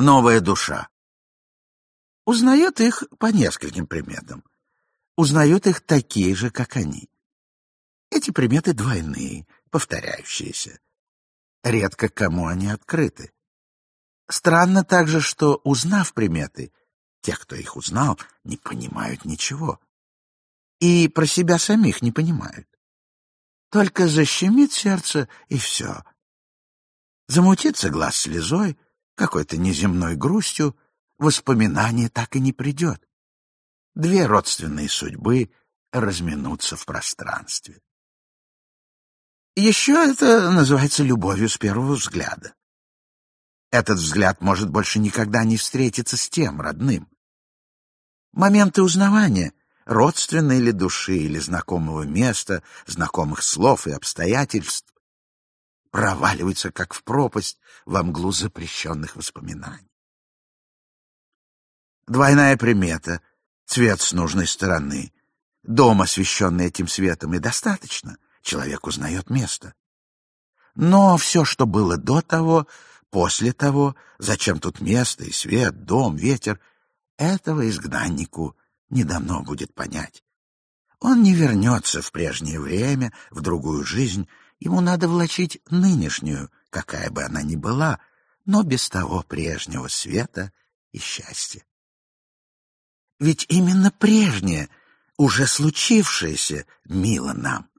новая душа. Узнает их по нескольким приметам. Узнает их такие же, как они. Эти приметы двойные, повторяющиеся. Редко кому они открыты. Странно также, что, узнав приметы, те, кто их узнал, не понимают ничего. И про себя самих не понимают. Только защемит сердце, и все. Замутится глаз слезой — какой-то неземной грустью, воспоминание так и не придет. Две родственные судьбы разминутся в пространстве. Еще это называется любовью с первого взгляда. Этот взгляд может больше никогда не встретиться с тем родным. Моменты узнавания родственной ли души или знакомого места, знакомых слов и обстоятельств проваливать как в пропасть во мглу запрещенных воспоминаний. Двойная примета — цвет с нужной стороны. Дом, освещенный этим светом, и достаточно. Человек узнает место. Но все, что было до того, после того, зачем тут место и свет, дом, ветер, этого изгнаннику не дано будет понять. Он не вернется в прежнее время, в другую жизнь, ему надо влачить нынешнюю, какая бы она ни была, но без того прежнего света и счастья. Ведь именно прежнее, уже случившееся, мило нам.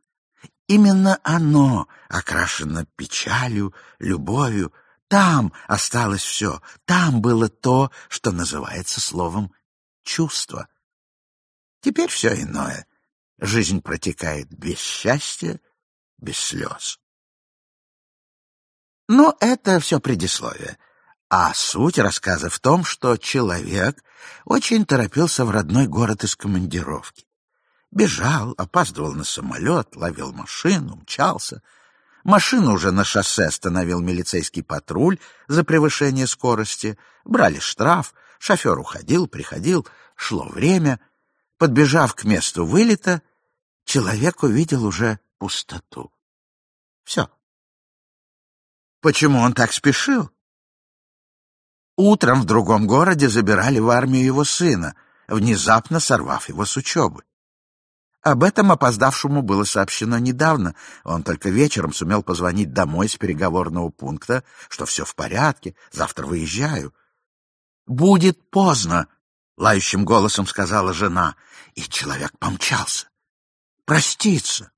Именно оно окрашено печалью, любовью. Там осталось все, там было то, что называется словом «чувство». Теперь все иное. Жизнь протекает без счастья, без слез. Но это все предисловие. А суть рассказа в том, что человек очень торопился в родной город из командировки. Бежал, опаздывал на самолет, ловил машину, мчался. Машину уже на шоссе остановил милицейский патруль за превышение скорости. Брали штраф, шофер уходил, приходил, шло время. Подбежав к месту вылета, человек увидел уже пустоту. Все. Почему он так спешил? Утром в другом городе забирали в армию его сына, внезапно сорвав его с учебы. Об этом опоздавшему было сообщено недавно. Он только вечером сумел позвонить домой с переговорного пункта, что все в порядке, завтра выезжаю. «Будет поздно», — лающим голосом сказала жена, и человек помчался. «Проститься».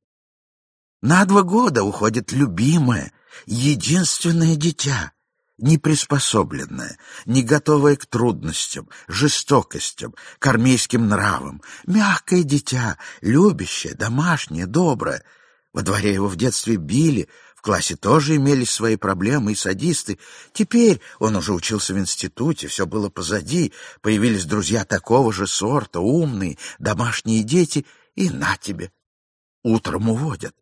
На два года уходит любимое, единственное дитя, неприспособленное, не готовое к трудностям, жестокостям, к армейским нравам, мягкое дитя, любящее, домашнее, доброе. Во дворе его в детстве били, в классе тоже имелись свои проблемы и садисты. Теперь он уже учился в институте, все было позади, появились друзья такого же сорта, умные, домашние дети, и на тебе. Утром уводят.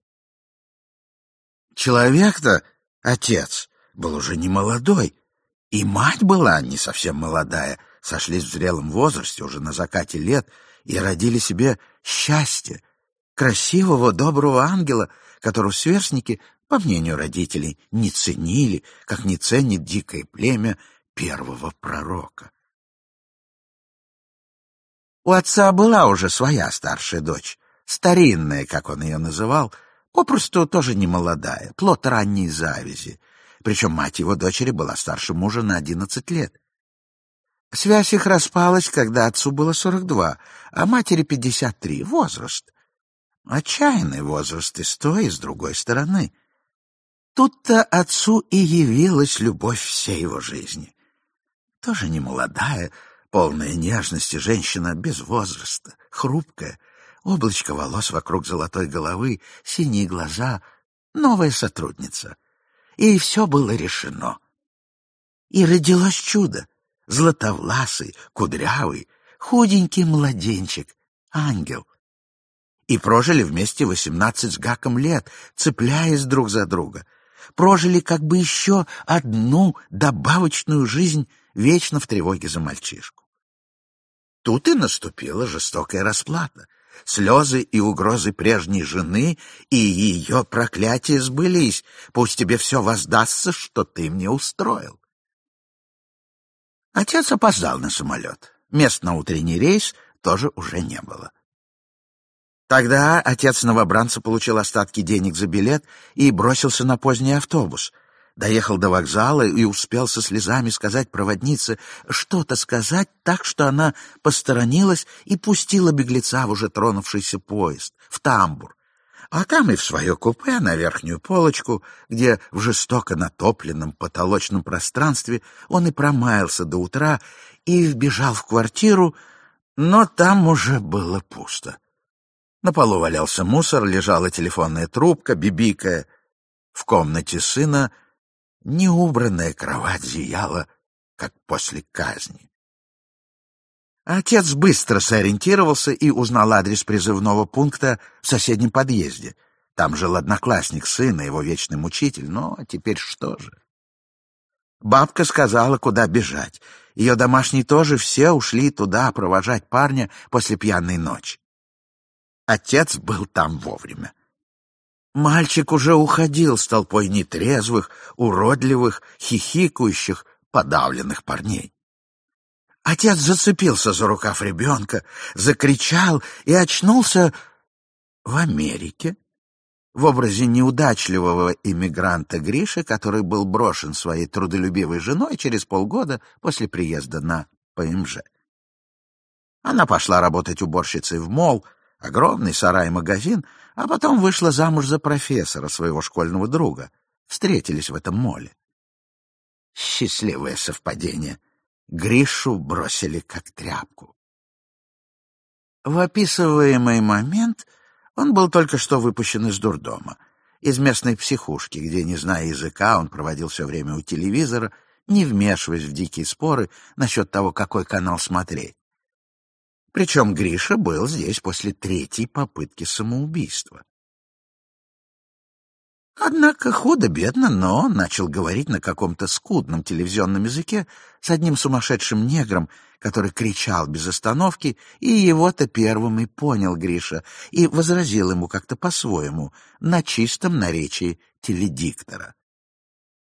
Человек-то, отец, был уже не молодой, и мать была не совсем молодая, сошлись в зрелом возрасте, уже на закате лет, и родили себе счастье, красивого, доброго ангела, которого сверстники, по мнению родителей, не ценили, как не ценит дикое племя первого пророка. У отца была уже своя старшая дочь, старинная, как он ее называл, попросту тоже не молодая, плод ранней завязи, причем мать его дочери была старше мужа на одиннадцать лет. Связь их распалась, когда отцу было сорок два, а матери пятьдесят три. Возраст. Отчаянный возраст и с той, и с другой стороны. Тут-то отцу и явилась любовь всей его жизни. Тоже не молодая, полная нежности женщина без возраста, хрупкая, облачко волос вокруг золотой головы, синие глаза, новая сотрудница и все было решено. И родилось чудо. Златовласый, кудрявый, худенький младенчик, ангел. И прожили вместе восемнадцать с гаком лет, цепляясь друг за друга. Прожили как бы еще одну добавочную жизнь, вечно в тревоге за мальчишку. Тут и наступила жестокая расплата Слезы и угрозы прежней жены и ее проклятие сбылись. Пусть тебе все воздастся, что ты мне устроил. Отец опоздал на самолет. Мест на утренний рейс тоже уже не было. Тогда отец новобранца получил остатки денег за билет и бросился на поздний автобус — доехал до вокзала и успел со слезами сказать проводнице что-то сказать так, что она посторонилась и пустила беглеца в уже тронувшийся поезд, в тамбур, а там и в свое купе на верхнюю полочку, где в жестоко натопленном потолочном пространстве он и промаялся до утра и вбежал в квартиру, но там уже было пусто. На полу валялся мусор, лежала телефонная трубка, бибикая. В комнате сына неубранная кровать зияла, как после казни. Отец быстро сориентировался и узнал адрес призывного пункта в соседнем подъезде. Там жил одноклассник сына, его вечный мучитель, но теперь что же? Бабка сказала, куда бежать. Ее домашние тоже все ушли туда провожать парня после пьяной ночи. Отец был там вовремя. Мальчик уже уходил с толпой нетрезвых, уродливых, хихикующих, подавленных парней. Отец зацепился за рукав ребенка, закричал и очнулся в Америке в образе неудачливого иммигранта Гриши, который был брошен своей трудолюбивой женой через полгода после приезда на ПМЖ. Она пошла работать уборщицей в мол, огромный сарай-магазин, а потом вышла замуж за профессора своего школьного друга. Встретились в этом моле. Счастливое совпадение. Гришу бросили как тряпку. В описываемый момент он был только что выпущен из дурдома, из местной психушки, где, не зная языка, он проводил все время у телевизора, не вмешиваясь в дикие споры насчет того, какой канал смотреть. Причем Гриша был здесь после третьей попытки самоубийства. Однако худо-бедно, но он начал говорить на каком-то скудном телевизионном языке с одним сумасшедшим негром, который кричал без остановки, и его-то первым и понял Гриша, и возразил ему как-то по-своему, на чистом наречии теледиктора.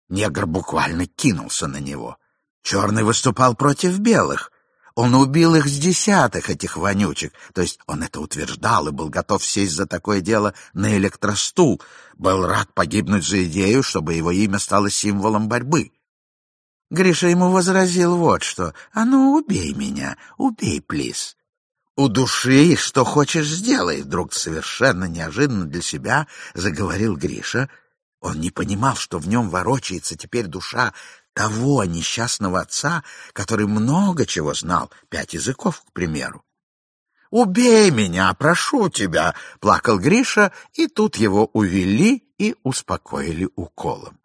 Негр буквально кинулся на него. Черный выступал против белых, он убил их с десятых, этих вонючек. То есть он это утверждал и был готов сесть за такое дело на электростул. Был рад погибнуть за идею, чтобы его имя стало символом борьбы. Гриша ему возразил вот что. «А ну, убей меня, убей, плиз». «У души что хочешь сделай», — вдруг совершенно неожиданно для себя заговорил Гриша. Он не понимал, что в нем ворочается теперь душа того несчастного отца, который много чего знал, пять языков, к примеру. «Убей меня, прошу тебя!» — плакал Гриша, и тут его увели и успокоили уколом.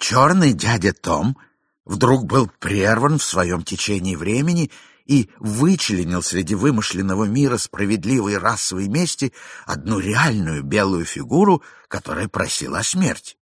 Черный дядя Том вдруг был прерван в своем течении времени и вычленил среди вымышленного мира справедливой расовой мести одну реальную белую фигуру, которая просила о смерти.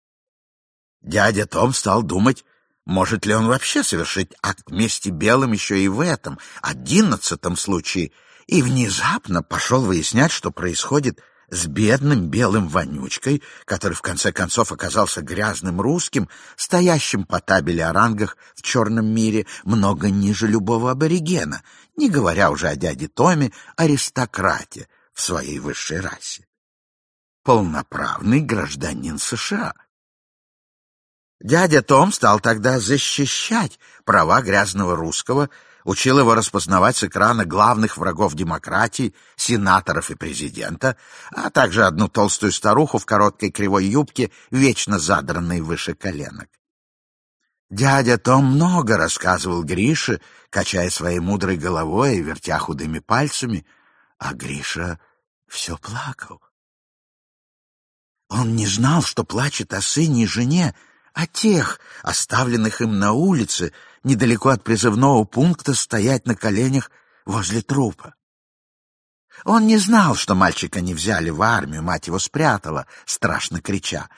Дядя Том стал думать, может ли он вообще совершить акт мести белым еще и в этом, одиннадцатом случае, и внезапно пошел выяснять, что происходит с бедным белым вонючкой, который в конце концов оказался грязным русским, стоящим по табеле о рангах в черном мире много ниже любого аборигена, не говоря уже о дяде Томе, аристократе в своей высшей расе. Полноправный гражданин США — Дядя Том стал тогда защищать права грязного русского, учил его распознавать с экрана главных врагов демократии, сенаторов и президента, а также одну толстую старуху в короткой кривой юбке, вечно задранной выше коленок. Дядя Том много рассказывал Грише, качая своей мудрой головой и вертя худыми пальцами, а Гриша все плакал. Он не знал, что плачет о сыне и жене, тех, оставленных им на улице, недалеко от призывного пункта, стоять на коленях возле трупа. Он не знал, что мальчика не взяли в армию, мать его спрятала, страшно крича.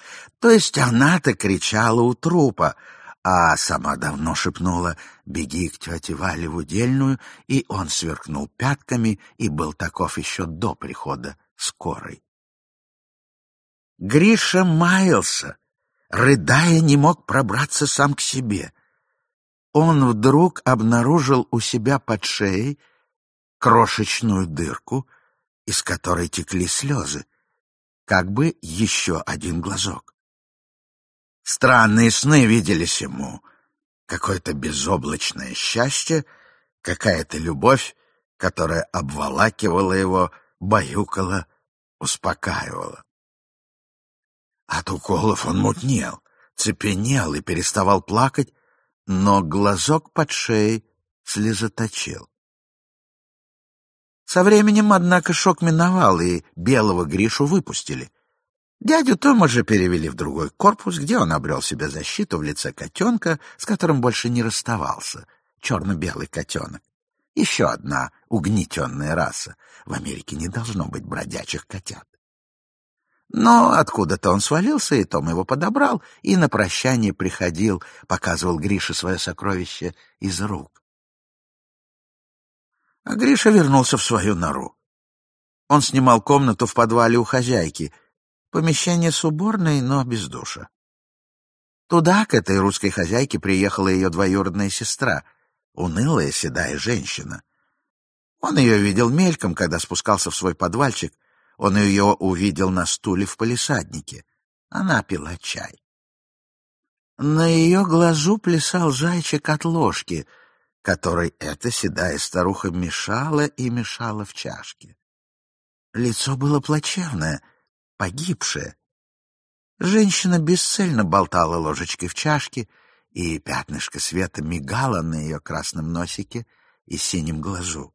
То есть она-то кричала у трупа, а сама давно шепнула «Беги к тете Вале в удельную», и он сверкнул пятками и был таков еще до прихода скорой. Гриша маялся, Рыдая, не мог пробраться сам к себе. Он вдруг обнаружил у себя под шеей крошечную дырку, из которой текли слезы, как бы еще один глазок. странные сны виделись ему. Какое-то безоблачное счастье, какая-то любовь, которая обволакивала его, баюкала, успокаивала. От уколов он мутнел, цепенел и переставал плакать, но глазок под шеей слезоточил. Со временем, однако, шок миновал, и белого Гришу выпустили. Дядю Тома же перевели в другой корпус, где он обрел себе защиту в лице котенка, с которым больше не расставался. Черно-белый котенок. Еще одна угнетенная раса. В Америке не должно быть бродячих котят. Но откуда-то он свалился, и Том его подобрал, и на прощание приходил, показывал Грише свое сокровище из рук. А Гриша вернулся в свою нору. Он снимал комнату в подвале у хозяйки. Помещение с уборной, но без душа. Туда, к этой русской хозяйке, приехала ее двоюродная сестра, унылая седая женщина. Он ее видел мельком, когда спускался в свой подвальчик, он ее увидел на стуле в палисаднике. Она пила чай. На ее глазу плясал зайчик от ложки, которой эта седая старуха мешала и мешала в чашке. Лицо было плачевное, погибшее. Женщина бесцельно болтала ложечкой в чашке, и пятнышко света мигало на ее красном носике и синем глазу.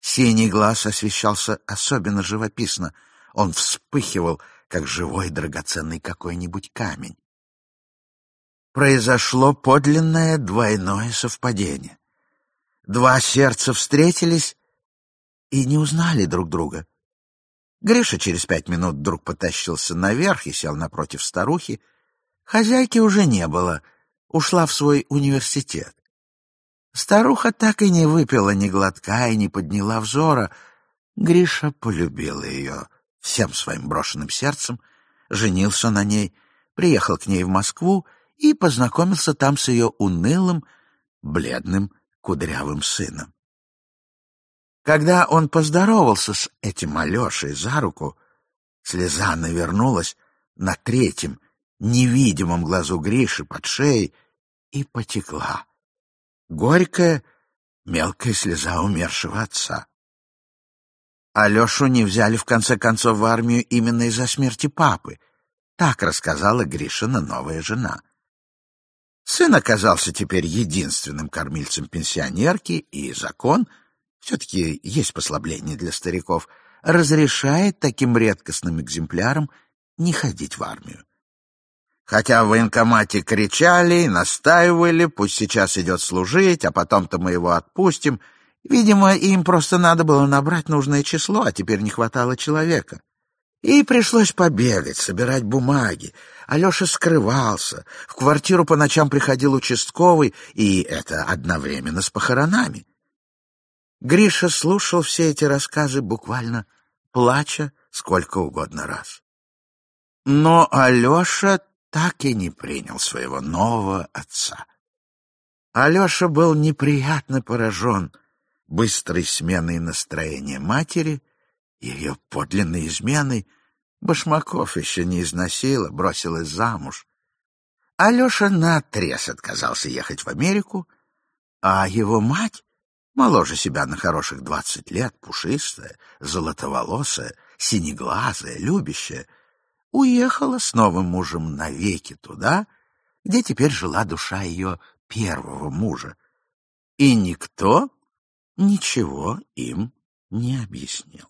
Синий глаз освещался особенно живописно. Он вспыхивал, как живой драгоценный какой-нибудь камень. Произошло подлинное двойное совпадение. Два сердца встретились и не узнали друг друга. Гриша через пять минут вдруг потащился наверх и сел напротив старухи. Хозяйки уже не было, ушла в свой университет. Старуха так и не выпила ни глотка и не подняла взора. Гриша полюбил ее всем своим брошенным сердцем, женился на ней, приехал к ней в Москву и познакомился там с ее унылым, бледным, кудрявым сыном. Когда он поздоровался с этим Алешей за руку, слеза навернулась на третьем, невидимом глазу Гриши под шеей и потекла Горькая, мелкая слеза умершего отца. Алешу не взяли, в конце концов, в армию именно из-за смерти папы. Так рассказала Гришина новая жена. Сын оказался теперь единственным кормильцем пенсионерки, и закон, все-таки есть послабление для стариков, разрешает таким редкостным экземплярам не ходить в армию. Хотя в военкомате кричали, и настаивали, пусть сейчас идет служить, а потом-то мы его отпустим. Видимо, им просто надо было набрать нужное число, а теперь не хватало человека. И пришлось побегать, собирать бумаги. Алеша скрывался. В квартиру по ночам приходил участковый, и это одновременно с похоронами. Гриша слушал все эти рассказы буквально плача сколько угодно раз. Но Алеша так и не принял своего нового отца. Алеша был неприятно поражен быстрой сменой настроения матери, ее подлинной изменой. Башмаков еще не износила, бросилась замуж. Алеша наотрез отказался ехать в Америку, а его мать, моложе себя на хороших двадцать лет, пушистая, золотоволосая, синеглазая, любящая — уехала с новым мужем навеки туда, где теперь жила душа ее первого мужа. И никто ничего им не объяснил.